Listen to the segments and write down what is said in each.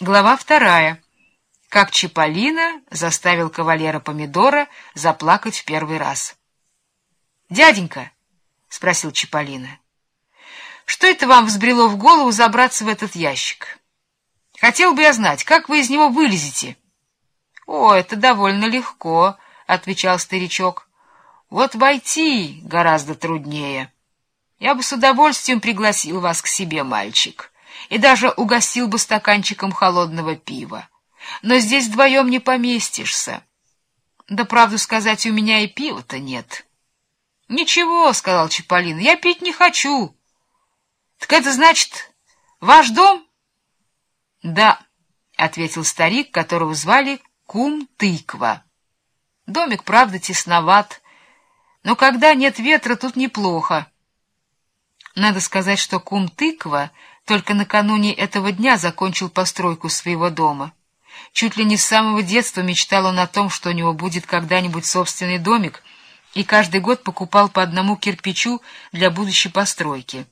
Глава вторая. Как Чиполлино заставил кавалера Помидора заплакать в первый раз. «Дяденька», — спросил Чиполлино, — «что это вам взбрело в голову забраться в этот ящик? Хотел бы я знать, как вы из него вылезете?» «О, это довольно легко», — отвечал старичок. «Вот войти гораздо труднее. Я бы с удовольствием пригласил вас к себе, мальчик» и даже угостил бы стаканчиком холодного пива. Но здесь вдвоем не поместишься. Да, правду сказать, у меня и пива-то нет. — Ничего, — сказал Чаполин, — я пить не хочу. — Так это значит, ваш дом? — Да, — ответил старик, которого звали Кум-тыква. Домик, правда, тесноват, но когда нет ветра, тут неплохо. Надо сказать, что Кум-тыква только накануне этого дня закончил постройку своего дома. Чуть ли не с самого детства мечтал он о том, что у него будет когда-нибудь собственный домик, и каждый год покупал по одному кирпичу для будущей постройки.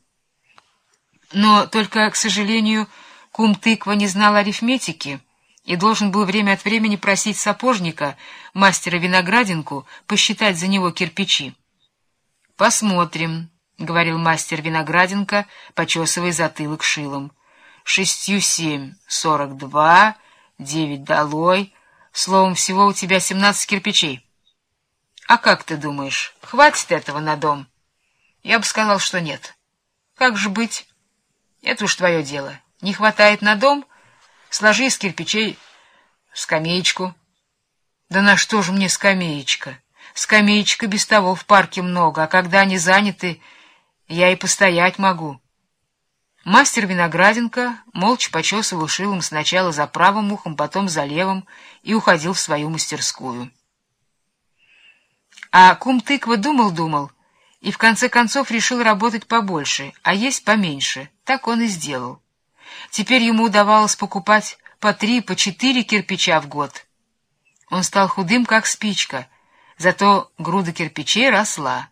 Но только, к сожалению, кум тыква не знал арифметики и должен был время от времени просить сапожника, мастера виноградинку, посчитать за него кирпичи. «Посмотрим», — говорил мастер Винограденко, почесывая затылок шилом. — Шестью семь, сорок два, девять долой. Словом, всего у тебя семнадцать кирпичей. — А как ты думаешь, хватит этого на дом? — Я бы сказал, что нет. — Как же быть? — Это уж твое дело. Не хватает на дом? Сложи из кирпичей скамеечку. — Да на что же мне скамеечка? Скамеечка без того в парке много, а когда они заняты... Я и постоять могу. Мастер Винограденко молча почесывал шилом сначала за правым ухом, потом за левым и уходил в свою мастерскую. А кум тыква думал-думал и в конце концов решил работать побольше, а есть поменьше. Так он и сделал. Теперь ему удавалось покупать по три, по четыре кирпича в год. Он стал худым, как спичка, зато груда кирпичей росла.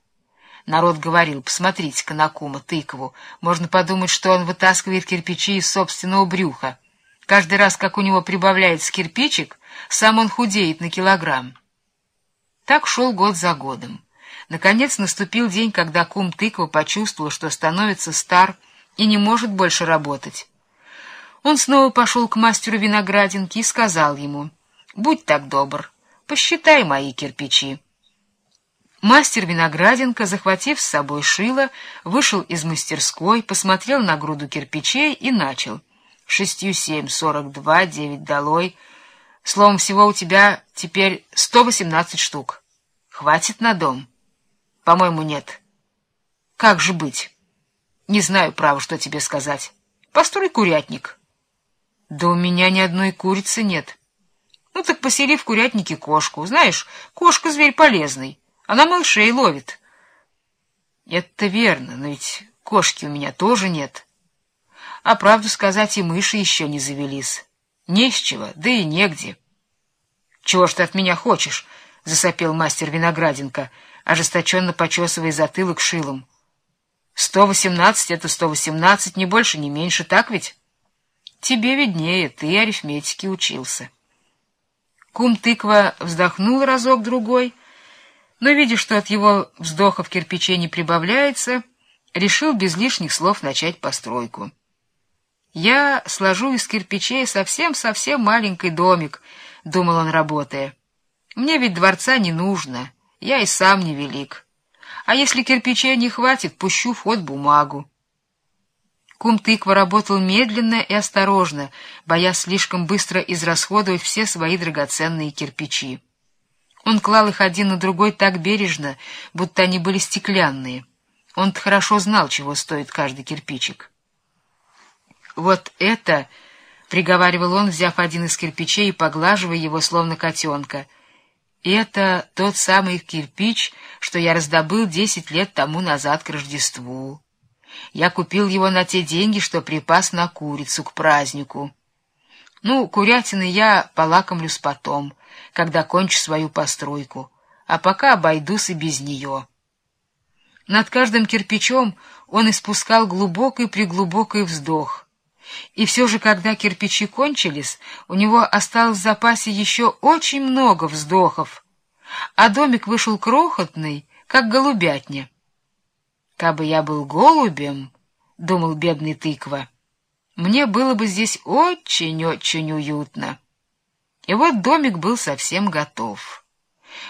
Народ говорил, посмотрите-ка на кума, тыкву. Можно подумать, что он вытаскивает кирпичи из собственного брюха. Каждый раз, как у него прибавляется кирпичик, сам он худеет на килограмм. Так шел год за годом. Наконец наступил день, когда кум тыква почувствовал, что становится стар и не может больше работать. Он снова пошел к мастеру виноградинки и сказал ему, «Будь так добр, посчитай мои кирпичи». Мастер Винограденко, захватив с собой шило, вышел из мастерской, посмотрел на груду кирпичей и начал. Шестью семь, сорок два, девять долой. Словом, всего у тебя теперь сто восемнадцать штук. Хватит на дом? По-моему, нет. Как же быть? Не знаю, право, что тебе сказать. Построй курятник. Да у меня ни одной курицы нет. Ну так посели в курятнике кошку. Знаешь, кошка — зверь полезный. Она малышей ловит. Это верно, но ведь кошки у меня тоже нет. А правду сказать, и мыши еще не завелись. Не с чего, да и негде. Чего ж ты от меня хочешь? — засопел мастер Винограденко, ожесточенно почесывая затылок шилом. — Сто восемнадцать — это сто восемнадцать, ни больше, ни меньше, так ведь? Тебе виднее, ты арифметики учился. Кум-тыква вздохнул разок-другой — но, видя, что от его вздохов кирпичей не прибавляется, решил без лишних слов начать постройку. «Я сложу из кирпичей совсем-совсем маленький домик», — думал он, работая. «Мне ведь дворца не нужно, я и сам невелик. А если кирпичей не хватит, пущу в ход бумагу». Кум-тыква работал медленно и осторожно, боясь слишком быстро израсходовать все свои драгоценные кирпичи. Он клал их один на другой так бережно, будто они были стеклянные. Он-то хорошо знал, чего стоит каждый кирпичик. «Вот это...» — приговаривал он, взяв один из кирпичей и поглаживая его, словно котенка. «Это тот самый кирпич, что я раздобыл десять лет тому назад к Рождеству. Я купил его на те деньги, что припас на курицу к празднику. Ну, курятины я полакомлюсь потом» когда кончу свою постройку, а пока обойдусь и без нее. Над каждым кирпичом он испускал глубокий-преглубокий вздох, И все же, когда кирпичи кончились, у него осталось в запасе еще очень много вздохов, а домик вышел крохотный, как голубятня. «Кабы я был голубем», — думал бедный тыква, — «мне было бы здесь очень-очень уютно». И вот домик был совсем готов.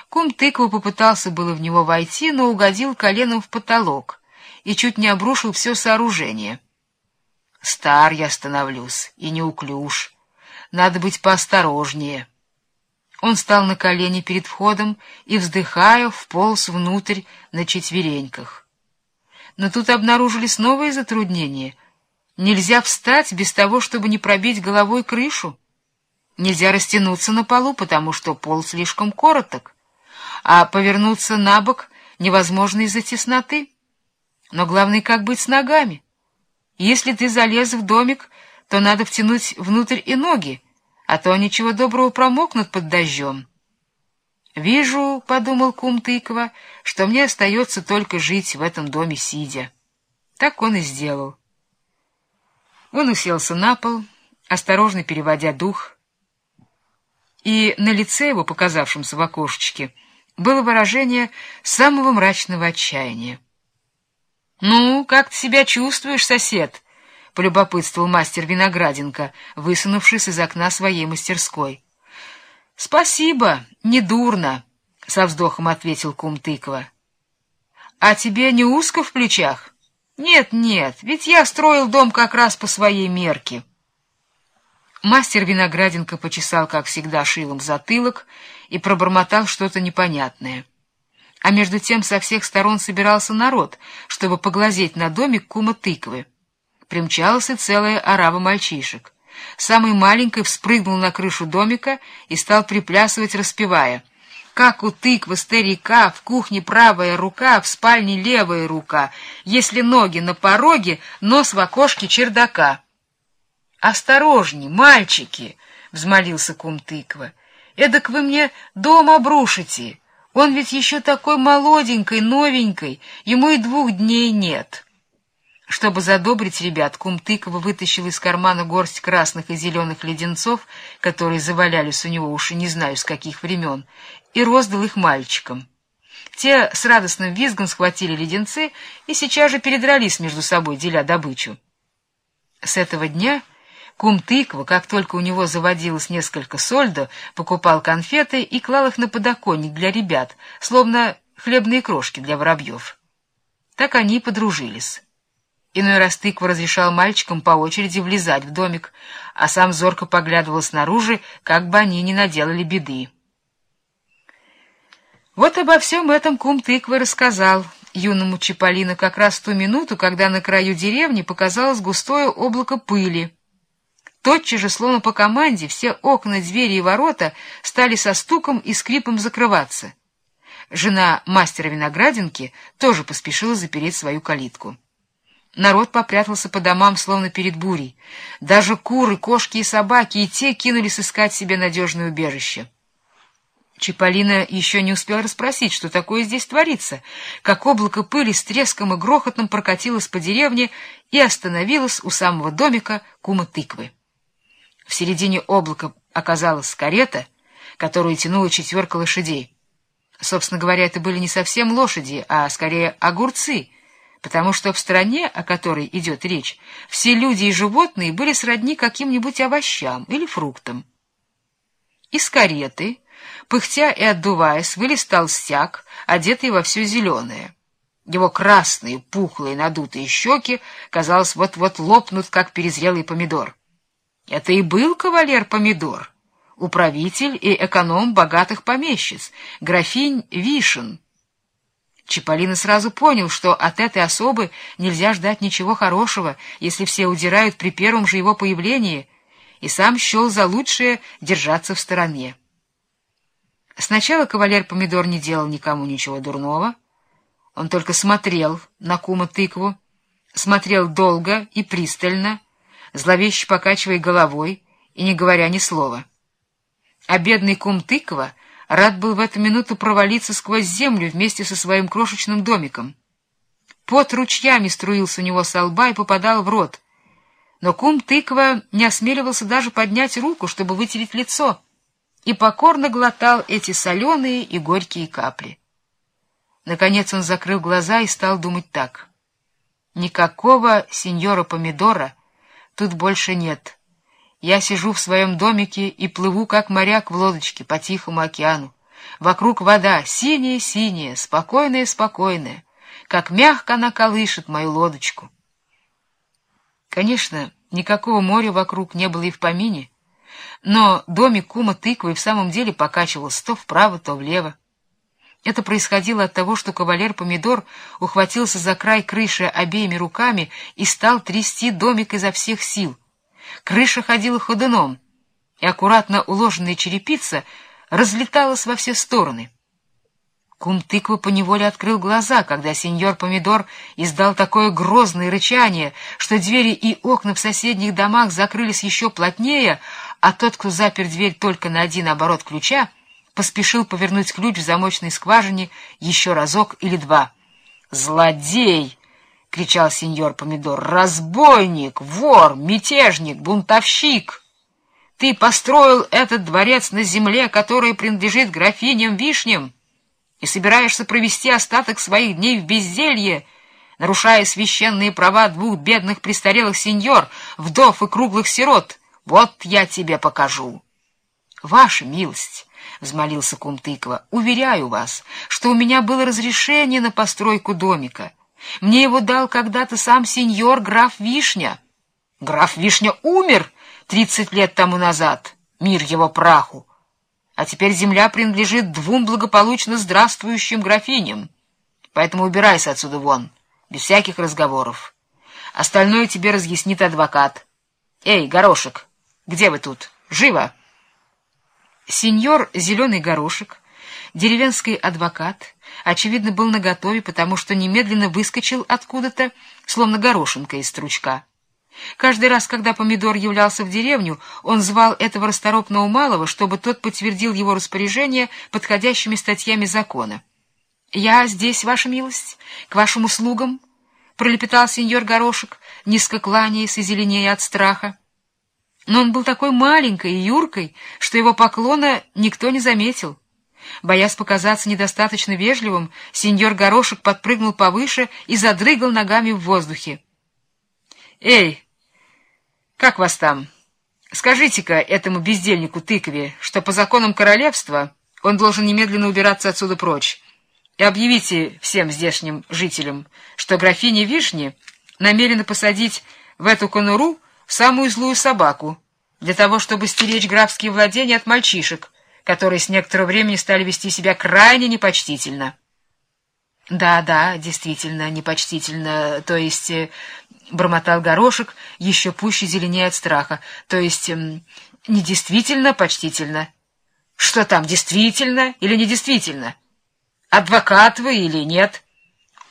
Кум тыква попытался было в него войти, но угодил коленом в потолок и чуть не обрушил все сооружение. Стар я становлюсь и неуклюж. Надо быть поосторожнее. Он стал на колени перед входом и, вздыхая, вполз внутрь на четвереньках. Но тут обнаружились новые затруднения. Нельзя встать без того, чтобы не пробить головой крышу. Нельзя растянуться на полу, потому что пол слишком короток, а повернуться на бок невозможно из-за тесноты. Но главное, как быть с ногами. Если ты залез в домик, то надо втянуть внутрь и ноги, а то ничего доброго промокнут под дождем. «Вижу, — подумал кум Тыкова, — что мне остается только жить в этом доме сидя». Так он и сделал. Он уселся на пол, осторожно переводя дух, и на лице его, показавшемся в окошечке, было выражение самого мрачного отчаяния. «Ну, как ты себя чувствуешь, сосед?» — полюбопытствовал мастер Винограденко, высунувшись из окна своей мастерской. «Спасибо, недурно», — со вздохом ответил кум Тыква. «А тебе не узко в плечах?» «Нет, нет, ведь я строил дом как раз по своей мерке». Мастер Винограденко почесал, как всегда, шилом затылок и пробормотал что-то непонятное. А между тем со всех сторон собирался народ, чтобы поглазеть на домик кума тыквы. Примчалась и целая орава мальчишек. Самый маленький вспрыгнул на крышу домика и стал приплясывать, распевая. «Как у тыквы старика, в кухне правая рука, в спальне левая рука, если ноги на пороге, нос в окошке чердака». «Осторожней, мальчики!» — взмолился кум тыква. «Эдак вы мне дом обрушите!» Он ведь еще такой молоденький, новенький, ему и двух дней нет. Чтобы задобрить ребят, кум Тыкова вытащил из кармана горсть красных и зеленых леденцов, которые завалялись у него уж и не знаю с каких времен, и роздал их мальчикам. Те с радостным визгом схватили леденцы и сейчас же передрались между собой, деля добычу. С этого дня Кум тыква, как только у него заводилось несколько сольдо, покупал конфеты и клал их на подоконник для ребят, словно хлебные крошки для воробьев. Так они и подружились. Иной раз тыква разрешал мальчикам по очереди влезать в домик, а сам зорко поглядывал снаружи, как бы они ни наделали беды. Вот обо всем этом кум тыквы рассказал юному Чиполлино как раз в ту минуту, когда на краю деревни показалось густое облако пыли, Тотчас же, словно по команде, все окна, двери и ворота стали со стуком и скрипом закрываться. Жена мастера виноградинки тоже поспешила запереть свою калитку. Народ попрятался по домам, словно перед бурей. Даже куры, кошки и собаки и те кинулись искать себе надежное убежище. Чиполлино еще не успел расспросить, что такое здесь творится, как облако пыли с треском и грохотом прокатилось по деревне и остановилось у самого домика кума тыквы. В середине облака оказалась карета, которую тянула четверка лошадей. Собственно говоря, это были не совсем лошади, а скорее огурцы, потому что в стране, о которой идет речь, все люди и животные были сродни каким-нибудь овощам или фруктам. Из кареты, пыхтя и отдуваясь, вылез толстяк, одетый во все зеленое. Его красные, пухлые, надутые щеки, казалось, вот-вот лопнут, как перезрелый помидор. Это и был кавалер Помидор, управитель и эконом богатых помещиц, графинь Вишен. Чиполлино сразу понял, что от этой особы нельзя ждать ничего хорошего, если все удирают при первом же его появлении, и сам счел за лучшее держаться в стороне. Сначала кавалер Помидор не делал никому ничего дурного, он только смотрел на кума тыкву, смотрел долго и пристально, зловеще покачивая головой и не говоря ни слова. А бедный кум тыква рад был в эту минуту провалиться сквозь землю вместе со своим крошечным домиком. Пот ручьями струился у него со лба и попадал в рот. Но кум тыква не осмеливался даже поднять руку, чтобы вытереть лицо, и покорно глотал эти соленые и горькие капли. Наконец он закрыл глаза и стал думать так. «Никакого сеньора Помидора тут больше нет. Я сижу в своем домике и плыву, как моряк в лодочке по Тихому океану. Вокруг вода синяя-синяя, спокойная-спокойная, как мягко она колышет мою лодочку». Конечно, никакого моря вокруг не было и в помине, но домик кума тыквы в самом деле покачивался то вправо, то влево. Это происходило от того, что кавалер-помидор ухватился за край крыши обеими руками и стал трясти домик изо всех сил. Крыша ходила ходуном, и аккуратно уложенная черепица разлеталась во все стороны. Кум тыквы поневоле открыл глаза, когда сеньор Помидор издал такое грозное рычание, что двери и окна в соседних домах закрылись еще плотнее, а тот, кто запер дверь только на один оборот ключа, поспешил повернуть ключ в замочной скважине еще разок или два. «Злодей!» — кричал сеньор Помидор. «Разбойник! Вор! Мятежник! Бунтовщик! Ты построил этот дворец на земле, которая принадлежит графиням Вишням!» И собираешься провести остаток своих дней в безделье, нарушая священные права двух бедных престарелых сеньор, вдов и круглых сирот. Вот я тебе покажу. — Ваша милость, — взмолился кум тыква, — уверяю вас, что у меня было разрешение на постройку домика. Мне его дал когда-то сам сеньор граф Вишня. Граф Вишня умер тридцать лет тому назад, мир его праху а теперь земля принадлежит двум благополучно здравствующим графиням. Поэтому убирайся отсюда вон, без всяких разговоров. Остальное тебе разъяснит адвокат. Эй, горошек, где вы тут? Живо!» Сеньор Зеленый Горошек, деревенский адвокат, очевидно, был наготове, потому что немедленно выскочил откуда-то, словно горошинка из стручка. Каждый раз, когда Помидор являлся в деревню, он звал этого расторопного малого, чтобы тот подтвердил его распоряжение подходящими статьями закона. — Я здесь, ваша милость, к вашим услугам, — пролепетал сеньор Горошек, низко кланяясь и зеленее от страха. Но он был такой маленькой и юркой, что его поклона никто не заметил. Боясь показаться недостаточно вежливым, сеньор Горошек подпрыгнул повыше и задрыгал ногами в воздухе. «Эй, как вас там? Скажите-ка этому бездельнику тыкове, что по законам королевства он должен немедленно убираться отсюда прочь, и объявите всем здешним жителям, что графиня Вишни намерена посадить в эту конуру самую злую собаку, для того, чтобы стеречь графские владения от мальчишек, которые с некоторого времени стали вести себя крайне непочтительно». «Да, да, действительно, непочтительно, то есть...» бормотал горошек, еще пуще зеленее от страха. То есть, эм, недействительно, почтительно. Что там, действительно или недействительно? Адвокат вы или нет?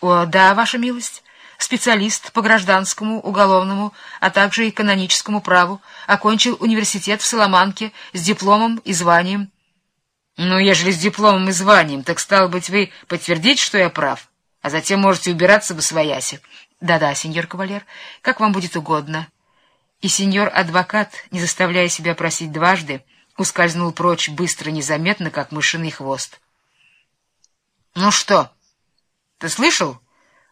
О, да, ваша милость. Специалист по гражданскому, уголовному, а также и каноническому праву. Окончил университет в Соломанке с дипломом и званием. Ну, ежели с дипломом и званием, так, стало быть, вы подтвердите, что я прав, а затем можете убираться в освояси. Да-да, сеньор кавалер, как вам будет угодно. И сеньор-адвокат, не заставляя себя просить дважды, ускользнул прочь быстро, незаметно, как мышиный хвост. — Ну что, ты слышал,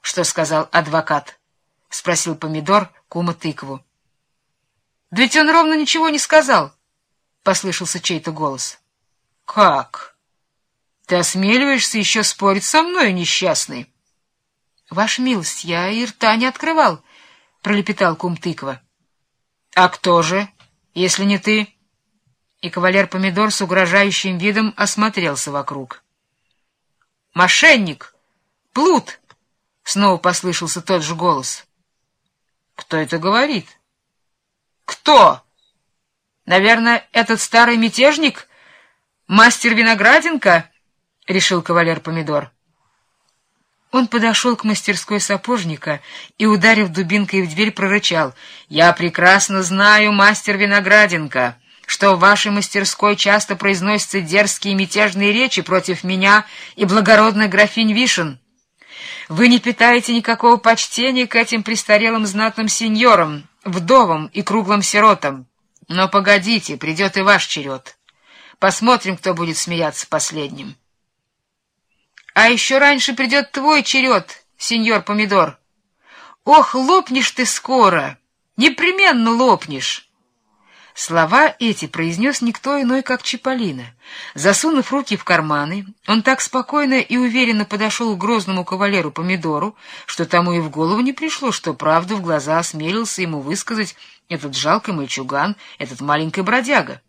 что сказал адвокат? — спросил помидор кума тыкву. — Да ведь он ровно ничего не сказал, — послышался чей-то голос. — Как? Ты осмеливаешься еще спорить со мной, несчастный? —— Ваша милость, я и рта не открывал, — пролепетал кум тыква. — А кто же, если не ты? И кавалер Помидор с угрожающим видом осмотрелся вокруг. — Мошенник! Плут! — снова послышался тот же голос. — Кто это говорит? — Кто? Наверное, этот старый мятежник? Мастер Винограденко? — решил кавалер Помидор. — он подошел к мастерской сапожника и, ударив дубинкой в дверь, прорычал. «Я прекрасно знаю, мастер Винограденко, что в вашей мастерской часто произносятся дерзкие мятежные речи против меня и благородных графинь Вишен. Вы не питаете никакого почтения к этим престарелым знатным сеньорам. вдовам и круглым сиротам. Но погодите, придет и ваш черед. Посмотрим, кто будет смеяться последним. А еще раньше придет твой черед, сеньор Помидор. Ох, лопнешь ты скоро, непременно лопнешь. Слова эти произнес никто иной, как Чиполлино. Засунув руки в карманы, он так спокойно и уверенно подошел к грозному кавалеру Помидору, что тому и в голову не пришло, что правду в глаза осмелился ему высказать этот жалкий мальчуган, этот маленький бродяга.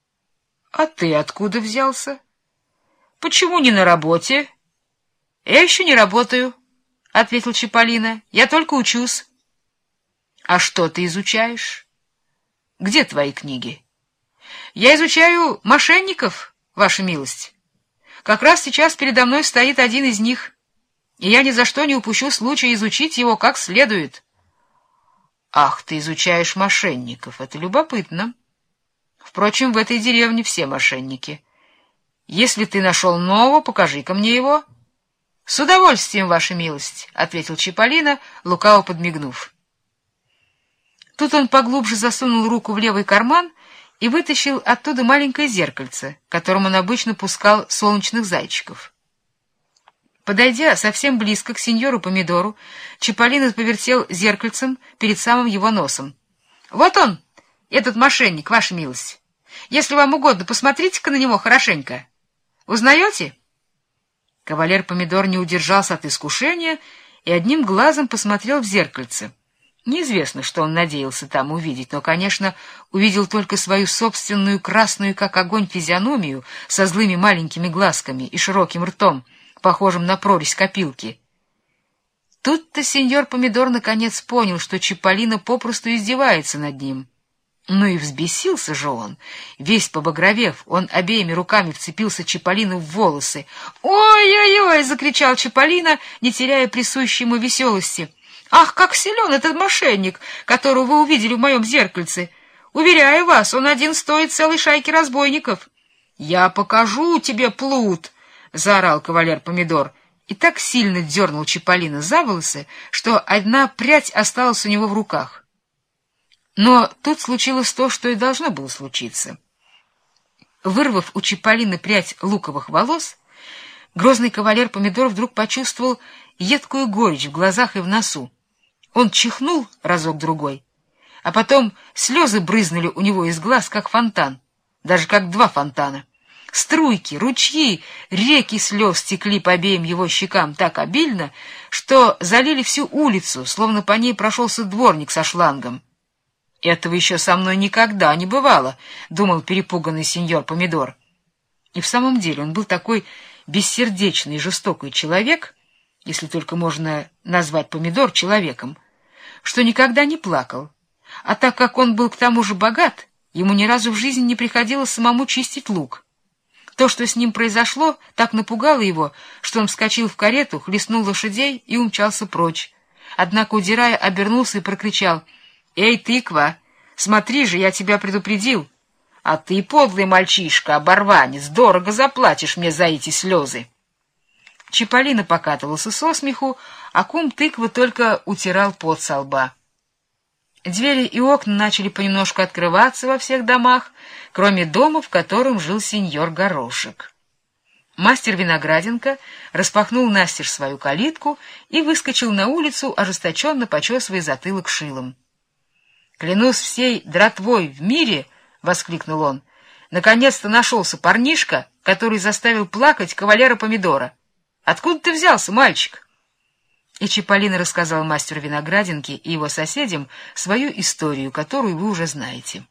— А ты откуда взялся? — Почему не на работе? — Я еще не работаю, — ответил Чиполлино. — Я только учусь. — А что ты изучаешь? Где твои книги? Я изучаю мошенников, ваша милость. Как раз сейчас передо мной стоит один из них, и я ни за что не упущу случая изучить его как следует. Ах, ты изучаешь мошенников, это любопытно. Впрочем, в этой деревне все мошенники. Если ты нашел нового, покажи-ка мне его. — С удовольствием, ваша милость, — ответил Чиполлино, лукаво подмигнув. Тут он поглубже засунул руку в левый карман и вытащил оттуда маленькое зеркальце, которым он обычно пускал солнечных зайчиков. Подойдя совсем близко к сеньору Помидору, Чиполлино повертел зеркальцем перед самым его носом. — Вот он, этот мошенник, ваша милость. Если вам угодно, посмотрите-ка на него хорошенько. Узнаете? Кавалер Помидор не удержался от искушения и одним глазом посмотрел в зеркальце — Неизвестно, что он надеялся там увидеть, но, конечно, увидел только свою собственную красную, как огонь, физиономию со злыми маленькими глазками и широким ртом, похожим на прорезь копилки. Тут-то сеньор Помидор наконец понял, что Чиполлино попросту издевается над ним. Ну и взбесился же он. Весь побагровев, он обеими руками вцепился Чиполлино в волосы. «Ой-ой-ой!» — закричал Чиполлино, не теряя присущей ему веселости — Ах, как силен этот мошенник, которого вы увидели в моем зеркальце! Уверяю вас, он один стоит целой шайки разбойников. — Я покажу тебе плут! — заорал кавалер Помидор и так сильно дернул Чиполлино за волосы, что одна прядь осталась у него в руках. Но тут случилось то, что и должно было случиться. Вырвав у Чиполлино прядь луковых волос, грозный кавалер Помидор вдруг почувствовал едкую горечь в глазах и в носу. Он чихнул разок-другой, а потом слезы брызнули у него из глаз, как фонтан, даже как два фонтана. Струйки, ручьи, реки слез текли по обеим его щекам так обильно, что залили всю улицу, словно по ней прошелся дворник со шлангом. «Этого еще со мной никогда не бывало», — думал перепуганный сеньор Помидор. И в самом деле он был такой бессердечный и жестокий человек — если только можно назвать помидор человеком, что никогда не плакал. А так как он был к тому же богат, ему ни разу в жизни не приходилось самому чистить лук. То, что с ним произошло, так напугало его, что он вскочил в карету, хлестнул лошадей и умчался прочь. Однако, удирая, обернулся и прокричал, «Эй, тыква, смотри же, я тебя предупредил! А ты, подлый мальчишка, оборванец, дорого заплатишь мне за эти слезы!» Чиполлино покатывался со смеху, а кум тыквы только утирал пот со лба. Двери и окна начали понемножку открываться во всех домах, кроме дома, в котором жил сеньор Горошек. Мастер Винограденко распахнул настежь свою калитку и выскочил на улицу, ожесточенно почесывая затылок шилом. — Клянусь всей дратвой в мире! — воскликнул он. — Наконец-то нашелся парнишка, который заставил плакать кавалера Помидора. Откуда ты взялся, мальчик? И Чиполлино рассказал мастеру виноградинки и его соседям свою историю, которую вы уже знаете.